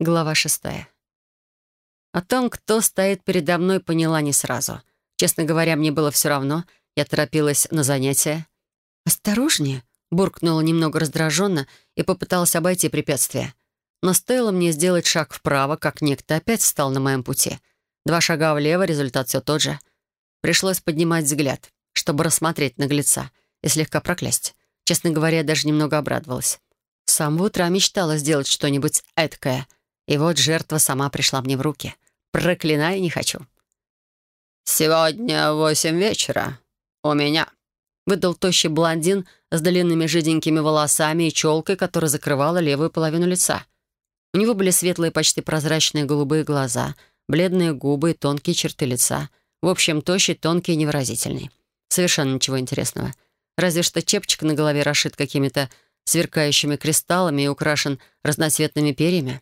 Глава шестая. О том, кто стоит передо мной, поняла не сразу. Честно говоря, мне было все равно. Я торопилась на занятия. «Осторожнее!» — буркнула немного раздраженно и попыталась обойти препятствие. Но стоило мне сделать шаг вправо, как некто опять встал на моем пути. Два шага влево, результат все тот же. Пришлось поднимать взгляд, чтобы рассмотреть наглеца и слегка проклясть. Честно говоря, я даже немного обрадовалась. С самого утра мечтала сделать что-нибудь эткое — и вот жертва сама пришла мне в руки. Проклинаю не хочу. «Сегодня восемь вечера. У меня», — выдал тощий блондин с длинными жиденькими волосами и челкой, которая закрывала левую половину лица. У него были светлые, почти прозрачные голубые глаза, бледные губы и тонкие черты лица. В общем, тощий, тонкий и невыразительный. Совершенно ничего интересного. Разве что чепчик на голове расшит какими-то сверкающими кристаллами и украшен разноцветными перьями.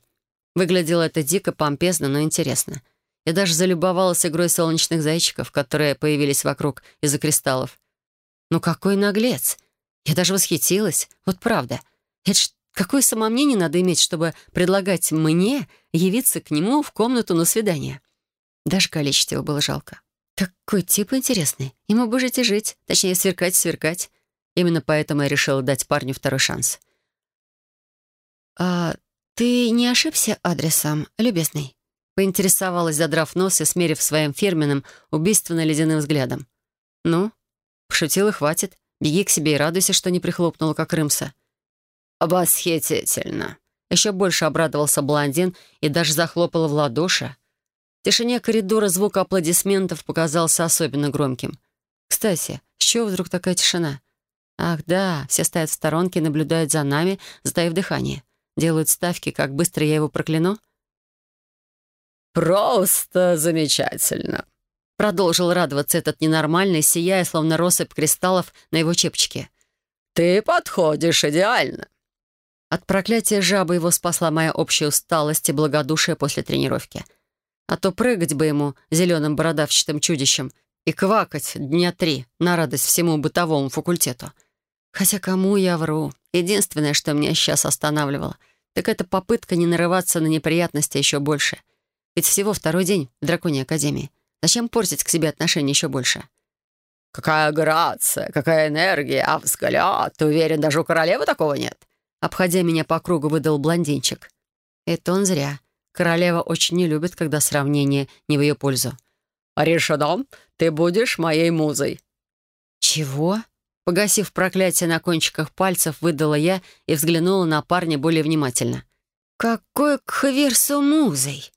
Выглядело это дико, помпезно, но интересно. Я даже залюбовалась игрой солнечных зайчиков, которые появились вокруг из-за кристаллов. Ну какой наглец! Я даже восхитилась. Вот правда. Это ж какое самомнение надо иметь, чтобы предлагать мне явиться к нему в комнату на свидание? Даже калечить его было жалко. Такой тип интересный. Ему бы жить и жить. Точнее, сверкать и сверкать. Именно поэтому я решила дать парню второй шанс. «А «Ты не ошибся адресом, любезный?» Поинтересовалась, задрав нос и смерив своим фирменным, убийственно-ледяным взглядом. «Ну?» Пошутил и хватит. Беги к себе и радуйся, что не прихлопнула, как рымса. «Восхитительно!» Еще больше обрадовался блондин и даже захлопал в ладоши. В тишине коридора звук аплодисментов показался особенно громким. «Кстати, с чего вдруг такая тишина?» «Ах да, все стоят в сторонке и наблюдают за нами, затаив дыхание делают ставки, как быстро я его прокляну? «Просто замечательно!» Продолжил радоваться этот ненормальный, сияя, словно россыпь кристаллов на его чепчике. «Ты подходишь идеально!» От проклятия жабы его спасла моя общая усталость и благодушие после тренировки. А то прыгать бы ему зеленым бородавчатым чудищем и квакать дня три на радость всему бытовому факультету. Хотя кому я вру? Единственное, что меня сейчас останавливало, так это попытка не нарываться на неприятности еще больше. Ведь всего второй день в Драконьей Академии. Зачем портить к себе отношения еще больше? «Какая грация, какая энергия, а взгляд! Ты уверен, даже у королевы такого нет?» Обходя меня по кругу, выдал блондинчик. Это он зря. Королева очень не любит, когда сравнение не в ее пользу. «Решено, ты будешь моей музой». «Чего?» Погасив проклятие на кончиках пальцев, выдала я и взглянула на парня более внимательно. «Какой к хверсу музой!»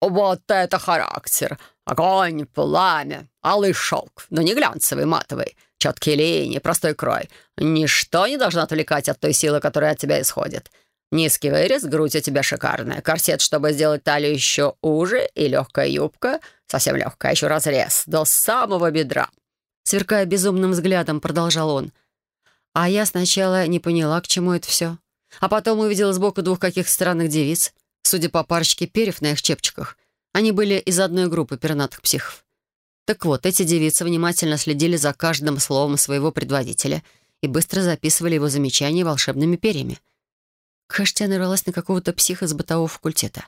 «Вот это характер! Огонь, пламя, алый шелк, но не глянцевый, матовый, четкие линии, простой крой. Ничто не должно отвлекать от той силы, которая от тебя исходит. Низкий вырез, грудь у тебя шикарная, корсет, чтобы сделать талию еще уже, и легкая юбка, совсем легкая, еще разрез, до самого бедра сверкая безумным взглядом, продолжал он. А я сначала не поняла, к чему это все. А потом увидела сбоку двух каких-то странных девиц, судя по парочке перьев на их чепчиках. Они были из одной группы пернатых психов. Так вот, эти девицы внимательно следили за каждым словом своего предводителя и быстро записывали его замечания волшебными перьями. Кажется, я нарвалась на какого-то психа с бытового факультета.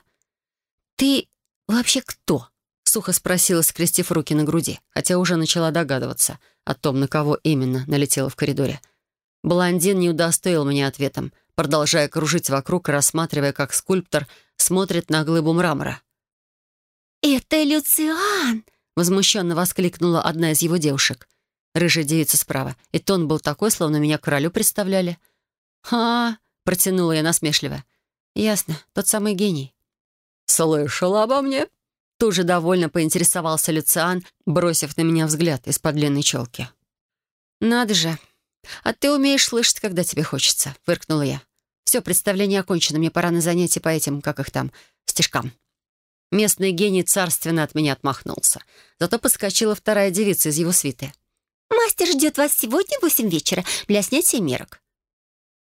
«Ты вообще кто?» Сухо спросила, скрестив руки на груди, хотя уже начала догадываться о том, на кого именно налетела в коридоре. Блондин не удостоил меня ответом, продолжая кружить вокруг и рассматривая, как скульптор смотрит на глыбу мрамора. «Это Люциан!» — возмущенно воскликнула одна из его девушек. Рыжая девица справа. И тон был такой, словно меня королю представляли. «Ха!» — протянула я насмешливо. «Ясно, тот самый гений». «Слышала обо мне?» Тут же довольно поинтересовался Люциан, бросив на меня взгляд из-под длинной челки. «Надо же! А ты умеешь слышать, когда тебе хочется», — фыркнула я. «Все, представление окончено, мне пора на занятия по этим, как их там, стежкам». Местный гений царственно от меня отмахнулся. Зато подскочила вторая девица из его свиты. «Мастер ждет вас сегодня в восемь вечера для снятия мерок».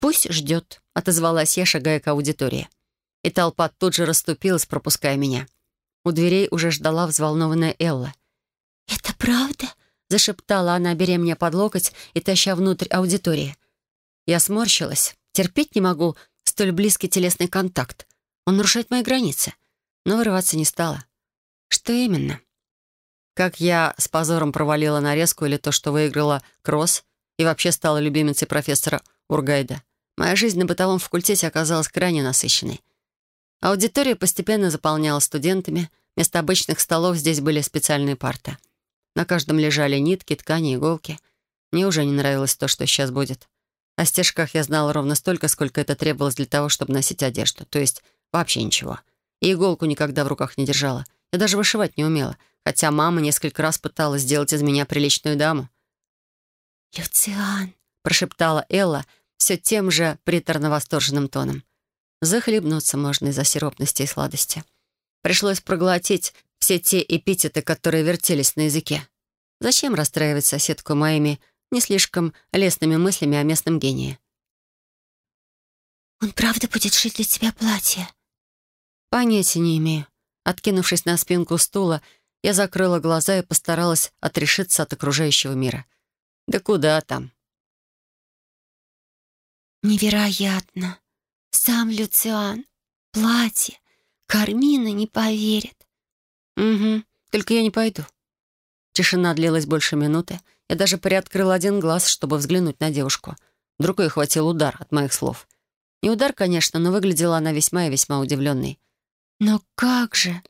«Пусть ждет», — отозвалась я, шагая к аудитории. И толпа тут же расступилась, пропуская меня. У дверей уже ждала взволнованная Элла. «Это правда?» — зашептала она, беря меня под локоть и таща внутрь аудитории. Я сморщилась. Терпеть не могу столь близкий телесный контакт. Он нарушает мои границы. Но вырываться не стала. Что именно? Как я с позором провалила нарезку или то, что выиграла кросс и вообще стала любимицей профессора Ургайда. Моя жизнь на бытовом факультете оказалась крайне насыщенной. Аудитория постепенно заполнялась студентами. Вместо обычных столов здесь были специальные парты. На каждом лежали нитки, ткани, иголки. Мне уже не нравилось то, что сейчас будет. О стежках я знала ровно столько, сколько это требовалось для того, чтобы носить одежду. То есть вообще ничего. И иголку никогда в руках не держала. Я даже вышивать не умела, хотя мама несколько раз пыталась сделать из меня приличную даму. «Люциан», — прошептала Элла все тем же приторно-восторженным тоном. Захлебнуться можно из-за сиропности и сладости. Пришлось проглотить все те эпитеты, которые вертелись на языке. Зачем расстраивать соседку моими не слишком лестными мыслями о местном гении? «Он правда будет шить для тебя платье?» Понятия не имею. Откинувшись на спинку стула, я закрыла глаза и постаралась отрешиться от окружающего мира. Да куда там? «Невероятно! Сам Люциан! Платье! Кармина не поверит!» «Угу, только я не пойду». Тишина длилась больше минуты. Я даже приоткрыл один глаз, чтобы взглянуть на девушку. Вдруг ее хватил удар от моих слов. Не удар, конечно, но выглядела она весьма и весьма удивленной. «Но как же?»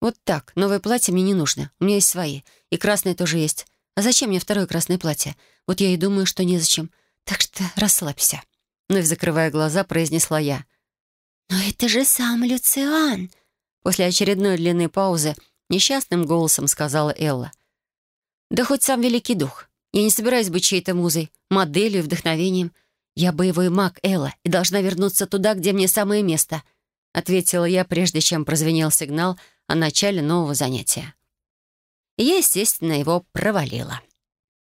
«Вот так. Новое платье мне не нужно. У меня есть свои. И красное тоже есть. А зачем мне второе красное платье? Вот я и думаю, что незачем. Так что расслабься». Вновь закрывая глаза, произнесла я. «Но это же сам Люциан!» После очередной длинной паузы несчастным голосом сказала Элла. «Да хоть сам Великий Дух. Я не собираюсь быть чьей-то музой, моделью и вдохновением. Я боевой маг Элла и должна вернуться туда, где мне самое место», ответила я, прежде чем прозвенел сигнал о начале нового занятия. Я, естественно, его провалила.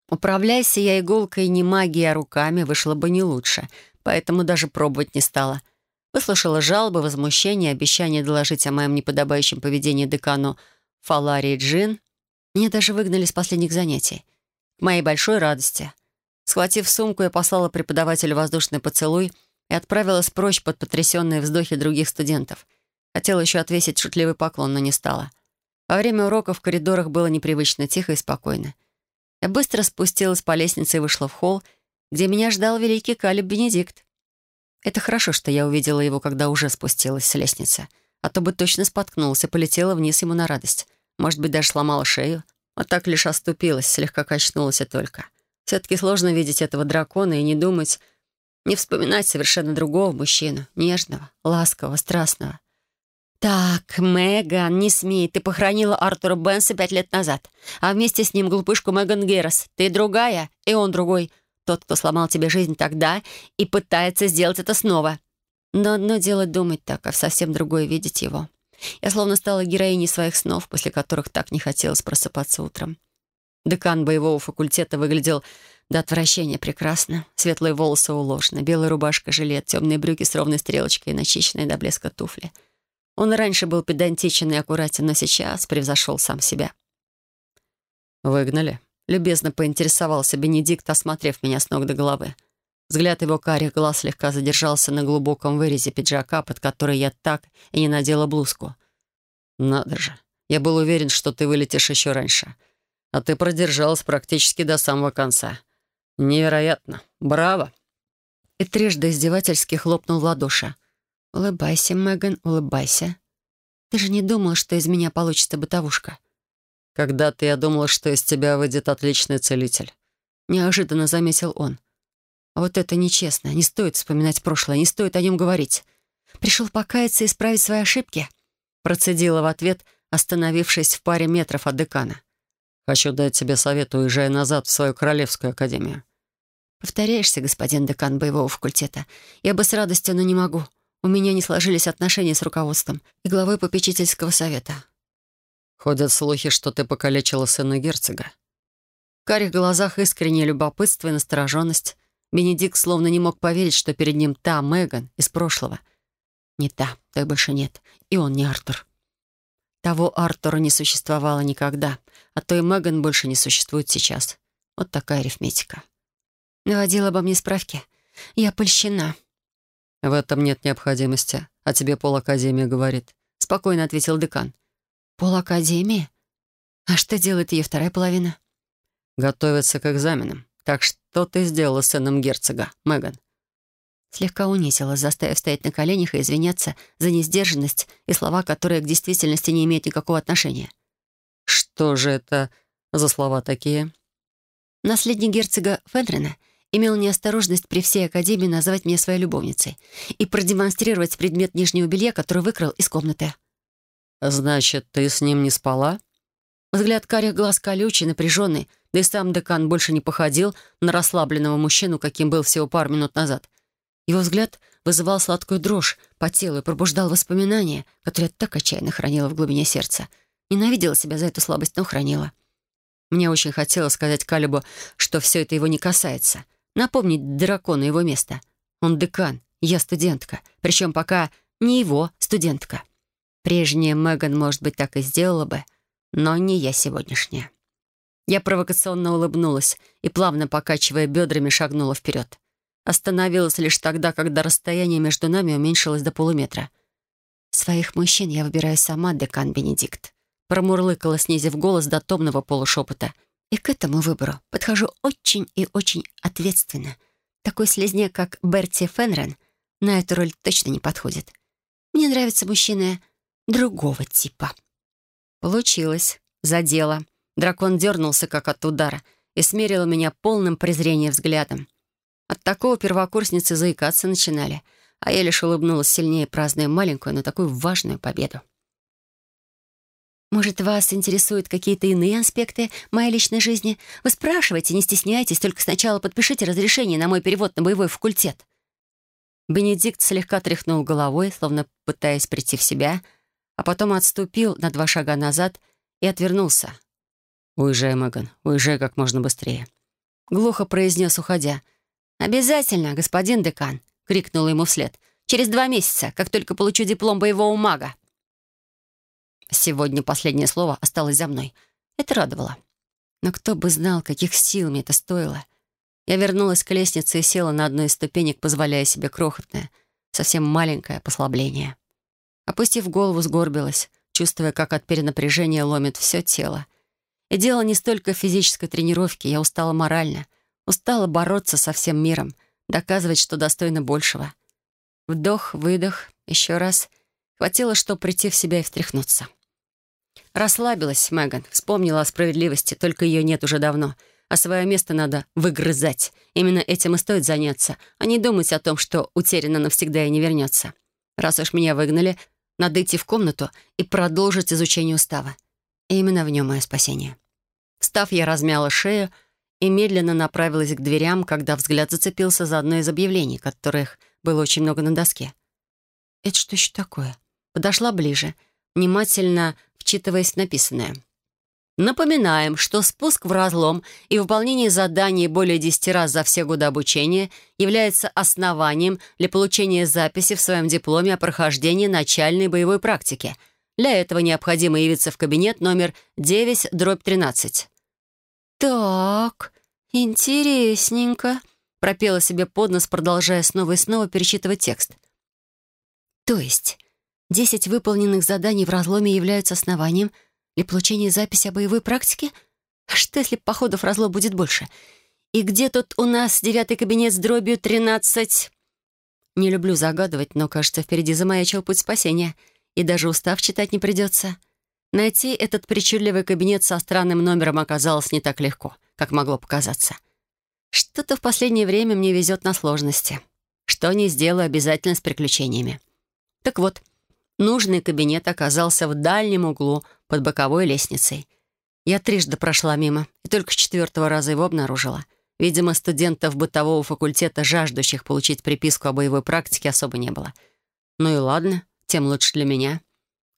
Управляйся я иголкой не магией, а руками, вышло бы не лучше, поэтому даже пробовать не стала. Выслушала жалобы, возмущения, обещания доложить о моем неподобающем поведении декану Фаларии Джин. Меня даже выгнали с последних занятий. К моей большой радости. Схватив сумку, я послала преподавателю воздушный поцелуй и отправилась прочь под потрясенные вздохи других студентов. Хотела еще отвесить шутливый поклон, но не стала. Во время урока в коридорах было непривычно тихо и спокойно. Я быстро спустилась по лестнице и вышла в холл, где меня ждал великий Калиб Бенедикт. Это хорошо, что я увидела его, когда уже спустилась с лестницы, а то бы точно споткнулась и полетела вниз ему на радость. Может быть, даже сломала шею, а так лишь оступилась, слегка качнулась и только. Все-таки сложно видеть этого дракона и не думать, не вспоминать совершенно другого мужчину, нежного, ласкового, страстного. «Так, Меган, не смей. Ты похоронила Артура Бенса пять лет назад, а вместе с ним глупышку Меган Геррес. Ты другая, и он другой. Тот, кто сломал тебе жизнь тогда и пытается сделать это снова. Но одно дело думать так, а совсем другое — видеть его. Я словно стала героиней своих снов, после которых так не хотелось просыпаться утром. Декан боевого факультета выглядел до отвращения прекрасно. Светлые волосы уложены, белая рубашка, жилет, темные брюки с ровной стрелочкой и начищенные до блеска туфли — он раньше был педантичен и аккуратен, но сейчас превзошел сам себя. «Выгнали?» — любезно поинтересовался Бенедикт, осмотрев меня с ног до головы. Взгляд его карих глаз слегка задержался на глубоком вырезе пиджака, под который я так и не надела блузку. «Надо же. Я был уверен, что ты вылетишь еще раньше. А ты продержалась практически до самого конца. Невероятно. Браво!» И трижды издевательски хлопнул в ладоши. «Улыбайся, Меган, улыбайся. Ты же не думала, что из меня получится бытовушка?» «Когда-то я думала, что из тебя выйдет отличный целитель», — неожиданно заметил он. «А вот это нечестно. Не стоит вспоминать прошлое, не стоит о нем говорить. Пришел покаяться и исправить свои ошибки?» Процедила в ответ, остановившись в паре метров от декана. «Хочу дать тебе совет, уезжай назад в свою королевскую академию». «Повторяешься, господин декан боевого факультета. Я бы с радостью, но не могу. У меня не сложились отношения с руководством и главой попечительского совета. Ходят слухи, что ты покалечила сына герцога. В карих глазах искреннее любопытство и настороженность. Бенедикт словно не мог поверить, что перед ним та Меган из прошлого. Не та, той больше нет. И он не Артур. Того Артура не существовало никогда, а той Меган больше не существует сейчас. Вот такая арифметика. Наводила обо мне справки. Я польщена. «В этом нет необходимости», — «А тебе пол Академии говорит», — спокойно ответил декан. «Пол Академии? А что делает ее вторая половина?» «Готовится к экзаменам. Так что ты сделала с сыном герцога, Меган?» Слегка унизила, заставив стоять на коленях и извиняться за несдержанность и слова, которые к действительности не имеют никакого отношения. «Что же это за слова такие?» Наследник герцога Федрина имел неосторожность при всей Академии назвать меня своей любовницей и продемонстрировать предмет нижнего белья, который выкрал из комнаты. «Значит, ты с ним не спала?» Взгляд карих глаз колючий, напряженный, да и сам декан больше не походил на расслабленного мужчину, каким был всего пару минут назад. Его взгляд вызывал сладкую дрожь по телу и пробуждал воспоминания, которые я так отчаянно хранила в глубине сердца. Ненавидела себя за эту слабость, но хранила. Мне очень хотелось сказать Калибу, что все это его не касается. Напомнить дракону его место. Он декан, я студентка. Причем пока не его студентка. Прежняя Меган, может быть, так и сделала бы, но не я сегодняшняя. Я провокационно улыбнулась и, плавно покачивая бедрами, шагнула вперед. Остановилась лишь тогда, когда расстояние между нами уменьшилось до полуметра. «Своих мужчин я выбираю сама, декан Бенедикт», промурлыкала, снизив голос до томного полушепота. «И к этому выбору подхожу очень и очень ответственно. Такой слезняк, как Берти Фенрен, на эту роль точно не подходит. Мне нравятся мужчины другого типа». Получилось. Задело. Дракон дернулся, как от удара, и смерил меня полным презрением взглядом. От такого первокурсницы заикаться начинали, а я лишь улыбнулась сильнее, праздная маленькую, но такую важную победу. Может, вас интересуют какие-то иные аспекты моей личной жизни? Вы спрашивайте, не стесняйтесь, только сначала подпишите разрешение на мой перевод на боевой факультет». Бенедикт слегка тряхнул головой, словно пытаясь прийти в себя, а потом отступил на два шага назад и отвернулся. «Уезжай, Мэган, уезжай как можно быстрее», — глухо произнес, уходя. «Обязательно, господин декан», — крикнула ему вслед. «Через два месяца, как только получу диплом боевого мага». Сегодня последнее слово осталось за мной. Это радовало. Но кто бы знал, каких сил мне это стоило. Я вернулась к лестнице и села на одну из ступенек, позволяя себе крохотное, совсем маленькое послабление. Опустив голову, сгорбилась, чувствуя, как от перенапряжения ломит все тело. И дело не столько в физической тренировке, я устала морально, устала бороться со всем миром, доказывать, что достойна большего. Вдох, выдох, еще раз. Хватило, чтобы прийти в себя и встряхнуться. Расслабилась Меган, вспомнила о справедливости, только ее нет уже давно. А свое место надо выгрызать. Именно этим и стоит заняться, а не думать о том, что утеряно навсегда и не вернется. Раз уж меня выгнали, надо идти в комнату и продолжить изучение устава. И именно в нем мое спасение. Встав, я размяла шею и медленно направилась к дверям, когда взгляд зацепился за одно из объявлений, которых было очень много на доске. Это что еще такое? Подошла ближе, внимательно вчитываясь в написанное. Напоминаем, что спуск в разлом и выполнение заданий более 10 раз за все годы обучения является основанием для получения записи в своем дипломе о прохождении начальной боевой практики. Для этого необходимо явиться в кабинет номер 9, дробь 13. «Так, интересненько», — пропела себе под нос, продолжая снова и снова перечитывать текст. «То есть Десять выполненных заданий в разломе являются основанием для получения записи о боевой практике? А что, если походов в разлом будет больше? И где тут у нас девятый кабинет с дробью тринадцать? Не люблю загадывать, но, кажется, впереди замаячил путь спасения, и даже устав читать не придется. Найти этот причудливый кабинет со странным номером оказалось не так легко, как могло показаться. Что-то в последнее время мне везет на сложности. Что не сделаю, обязательно с приключениями. Так вот, Нужный кабинет оказался в дальнем углу под боковой лестницей. Я трижды прошла мимо и только с четвертого раза его обнаружила. Видимо, студентов бытового факультета, жаждущих получить приписку о боевой практике, особо не было. Ну и ладно, тем лучше для меня.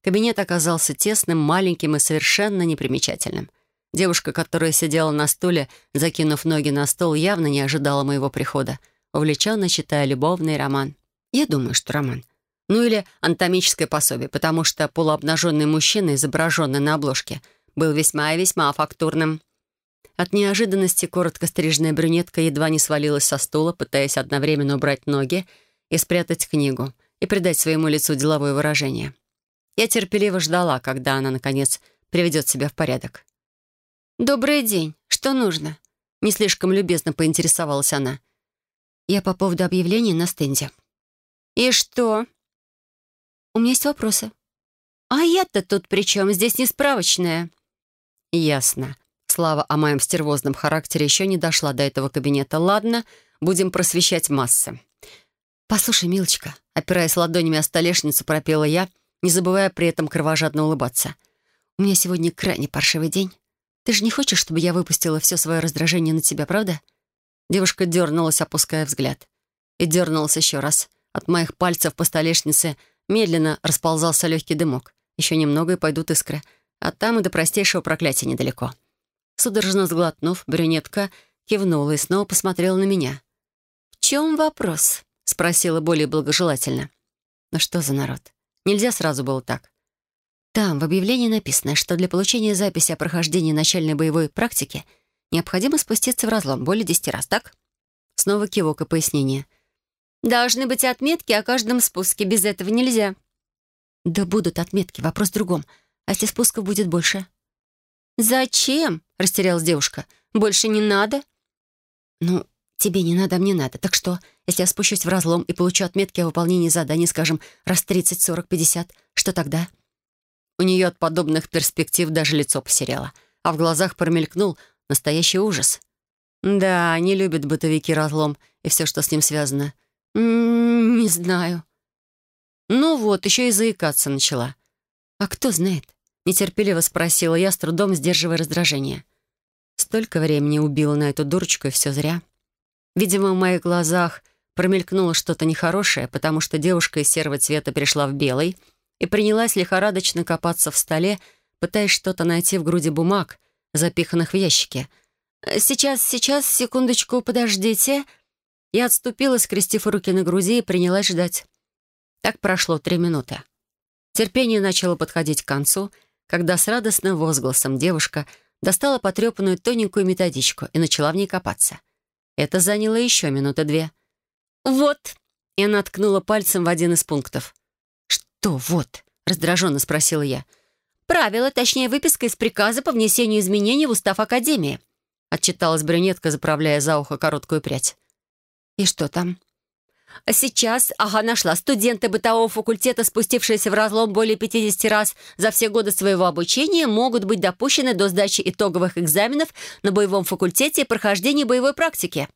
Кабинет оказался тесным, маленьким и совершенно непримечательным. Девушка, которая сидела на стуле, закинув ноги на стол, явно не ожидала моего прихода, увлеченно читая любовный роман. Я думаю, что роман. Ну или анатомическое пособие, потому что полуобнаженный мужчина, изображенный на обложке, был весьма и весьма фактурным. От неожиданности коротко стриженная брюнетка едва не свалилась со стула, пытаясь одновременно убрать ноги и спрятать книгу. и придать своему лицу деловое выражение. Я терпеливо ждала, когда она, наконец, приведет себя в порядок. «Добрый день. Что нужно?» Не слишком любезно поинтересовалась она. «Я по поводу объявления на стенде». «И что?» «У меня есть вопросы». «А я-то тут при чем? Здесь не справочная». «Ясно. Слава о моем стервозном характере еще не дошла до этого кабинета. Ладно, будем просвещать массы». «Послушай, милочка», опираясь ладонями о столешницу, пропела я, не забывая при этом кровожадно улыбаться. «У меня сегодня крайне паршивый день. Ты же не хочешь, чтобы я выпустила все свое раздражение на тебя, правда?» Девушка дернулась, опуская взгляд. И дернулась еще раз. От моих пальцев по столешнице медленно расползался легкий дымок. Еще немного, и пойдут искры. А там и до простейшего проклятия недалеко. Судорожно сглотнув, брюнетка кивнула и снова посмотрела на меня. «В чем вопрос?» — спросила более благожелательно. «Ну что за народ? Нельзя сразу было так. Там в объявлении написано, что для получения записи о прохождении начальной боевой практики необходимо спуститься в разлом более десяти раз, так? Снова кивок и пояснение. «Должны быть отметки о каждом спуске. Без этого нельзя». «Да будут отметки. Вопрос в другом. А если спусков будет больше?» «Зачем?» — растерялась девушка. «Больше не надо?» «Ну, тебе не надо, а мне надо. Так что, если я спущусь в разлом и получу отметки о выполнении заданий, скажем, раз 30, 40, 50, что тогда?» У нее от подобных перспектив даже лицо посерело, а в глазах промелькнул настоящий ужас. Да, не любят бытовики разлом и все, что с ним связано. М -м, не знаю. Ну вот, еще и заикаться начала. А кто знает? Нетерпеливо спросила я, с трудом сдерживая раздражение. Столько времени убила на эту дурочку, и все зря. Видимо, в моих глазах промелькнуло что-то нехорошее, потому что девушка из серого цвета перешла в белый — и принялась лихорадочно копаться в столе, пытаясь что-то найти в груди бумаг, запиханных в ящики. «Сейчас, сейчас, секундочку, подождите». Я отступила, скрестив руки на груди, и принялась ждать. Так прошло три минуты. Терпение начало подходить к концу, когда с радостным возгласом девушка достала потрепанную тоненькую методичку и начала в ней копаться. Это заняло еще минуты две. «Вот!» И она ткнула пальцем в один из пунктов. «Что вот?» — раздраженно спросила я. «Правило, точнее, выписка из приказа по внесению изменений в устав Академии», — отчиталась брюнетка, заправляя за ухо короткую прядь. «И что там?» А сейчас, ага, нашла. Студенты бытового факультета, спустившиеся в разлом более 50 раз за все годы своего обучения, могут быть допущены до сдачи итоговых экзаменов на боевом факультете и прохождения боевой практики.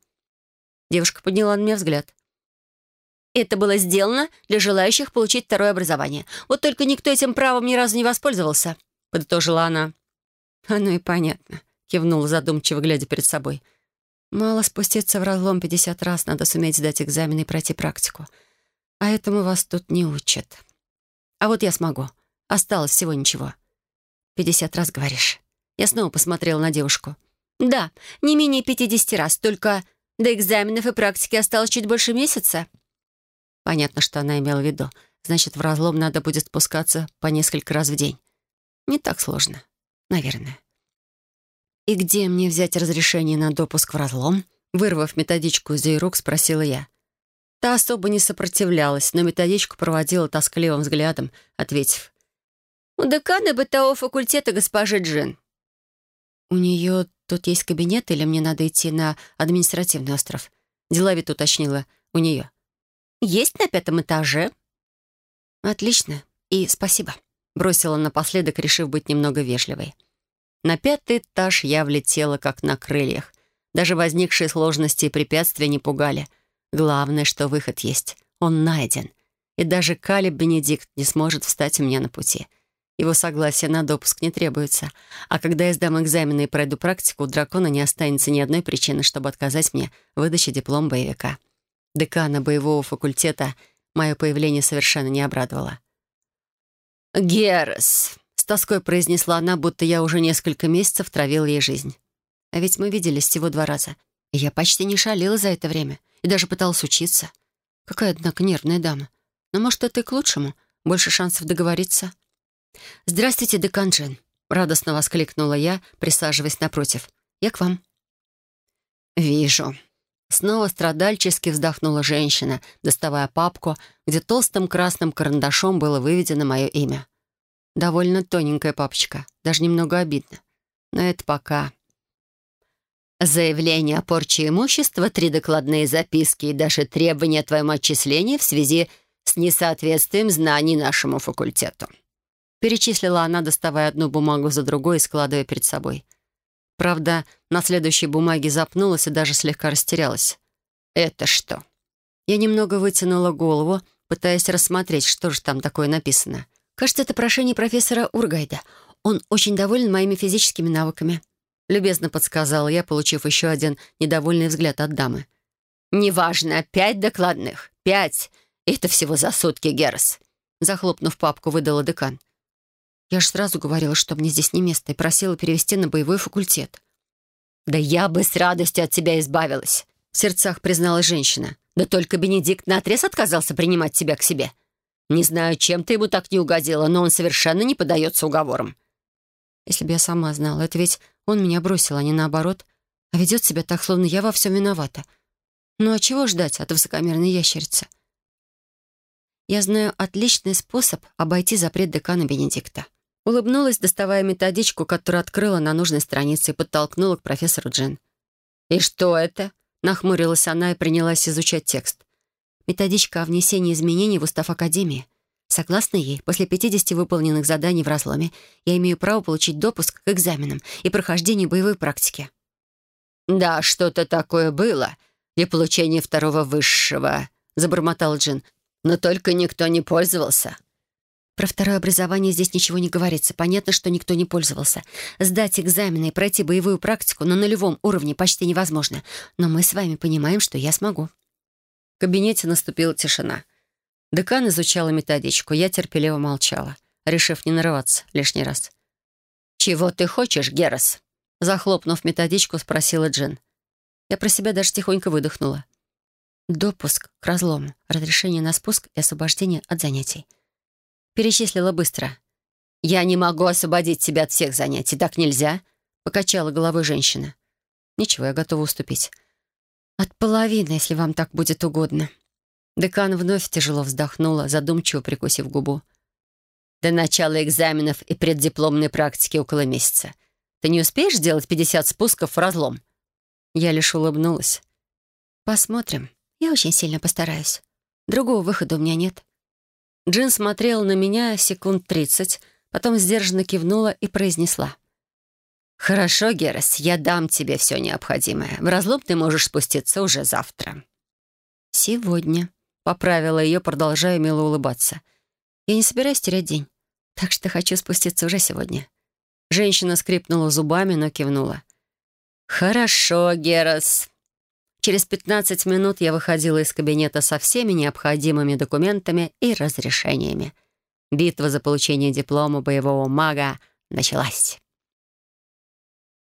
Девушка подняла на меня взгляд. Это было сделано для желающих получить второе образование. Вот только никто этим правом ни разу не воспользовался», — подытожила она. «Оно и понятно», — кивнула задумчиво, глядя перед собой. «Мало спуститься в разлом 50 раз, надо суметь сдать экзамен и пройти практику. А этому вас тут не учат. А вот я смогу. Осталось всего ничего». «Пятьдесят раз, говоришь?» Я снова посмотрела на девушку. «Да, не менее пятидесяти раз, только до экзаменов и практики осталось чуть больше месяца». Понятно, что она имела в виду. Значит, в разлом надо будет спускаться по несколько раз в день. Не так сложно. Наверное. «И где мне взять разрешение на допуск в разлом?» Вырвав методичку из ее рук, спросила я. Та особо не сопротивлялась, но методичку проводила тоскливым взглядом, ответив. «У декана бытового факультета госпожи Джин». «У нее тут есть кабинет или мне надо идти на административный остров?» Деловито уточнила у нее. Есть на пятом этаже». «Отлично. И спасибо», — бросила напоследок, решив быть немного вежливой. На пятый этаж я влетела, как на крыльях. Даже возникшие сложности и препятствия не пугали. Главное, что выход есть. Он найден. И даже Калиб Бенедикт не сможет встать у меня на пути. Его согласие на допуск не требуется. А когда я сдам экзамены и пройду практику, у дракона не останется ни одной причины, чтобы отказать мне в выдаче диплом боевика декана боевого факультета, мое появление совершенно не обрадовало. «Герас!» — с тоской произнесла она, будто я уже несколько месяцев травила ей жизнь. А ведь мы виделись всего два раза. И я почти не шалила за это время. И даже пыталась учиться. Какая, однако, нервная дама. Но, может, это и к лучшему. Больше шансов договориться. «Здравствуйте, декан Джен», — радостно воскликнула я, присаживаясь напротив. «Я к вам». «Вижу», Снова страдальчески вздохнула женщина, доставая папку, где толстым красным карандашом было выведено мое имя. Довольно тоненькая папочка, даже немного обидно. Но это пока. Заявление о порче имущества, три докладные записки и даже требования о твоем отчислении в связи с несоответствием знаний нашему факультету. Перечислила она, доставая одну бумагу за другой и складывая перед собой. Правда, на следующей бумаге запнулась и даже слегка растерялась. «Это что?» Я немного вытянула голову, пытаясь рассмотреть, что же там такое написано. «Кажется, это прошение профессора Ургайда. Он очень доволен моими физическими навыками», — любезно подсказала я, получив еще один недовольный взгляд от дамы. «Неважно, пять докладных. Пять. Это всего за сутки, Герас», — захлопнув папку, выдала декан. Я же сразу говорила, что мне здесь не место, и просила перевести на боевой факультет. «Да я бы с радостью от тебя избавилась», — в сердцах призналась женщина. «Да только Бенедикт наотрез отказался принимать тебя к себе. Не знаю, чем ты ему так не угодила, но он совершенно не поддается уговорам». «Если бы я сама знала, это ведь он меня бросил, а не наоборот. А ведет себя так, словно я во всем виновата. Ну а чего ждать от высокомерной ящерицы?» Я знаю отличный способ обойти запрет декана Бенедикта. Улыбнулась, доставая методичку, которую открыла на нужной странице и подтолкнула к профессору Джен. «И что это?» — нахмурилась она и принялась изучать текст. «Методичка о внесении изменений в устав Академии. Согласно ей, после 50 выполненных заданий в разломе я имею право получить допуск к экзаменам и прохождению боевой практики». «Да, что-то такое было для получения второго высшего», — забормотал Джин. «Но только никто не пользовался. Про второе образование здесь ничего не говорится. Понятно, что никто не пользовался. Сдать экзамены и пройти боевую практику на нулевом уровне почти невозможно. Но мы с вами понимаем, что я смогу. Кабинете наступила тишина. Декан изучала методичку. Я терпеливо молчала, решив не нарываться лишний раз. «Чего ты хочешь, Герас?» Захлопнув методичку, спросила Джин. Я про себя даже тихонько выдохнула. Допуск к разлому, разрешение на спуск и освобождение от занятий. Перечислила быстро. «Я не могу освободить тебя от всех занятий. Так нельзя?» — покачала головой женщина. «Ничего, я готова уступить». «От половины, если вам так будет угодно». Декан вновь тяжело вздохнула, задумчиво прикусив губу. «До начала экзаменов и преддипломной практики около месяца. Ты не успеешь сделать 50 спусков в разлом?» Я лишь улыбнулась. «Посмотрим. Я очень сильно постараюсь. Другого выхода у меня нет». Джин смотрела на меня секунд тридцать, потом сдержанно кивнула и произнесла. «Хорошо, Герас, я дам тебе все необходимое. В разлом ты можешь спуститься уже завтра». «Сегодня», — поправила ее, продолжая мило улыбаться. «Я не собираюсь терять день, так что хочу спуститься уже сегодня». Женщина скрипнула зубами, но кивнула. «Хорошо, Герас, Через 15 минут я выходила из кабинета со всеми необходимыми документами и разрешениями. Битва за получение диплома боевого мага началась.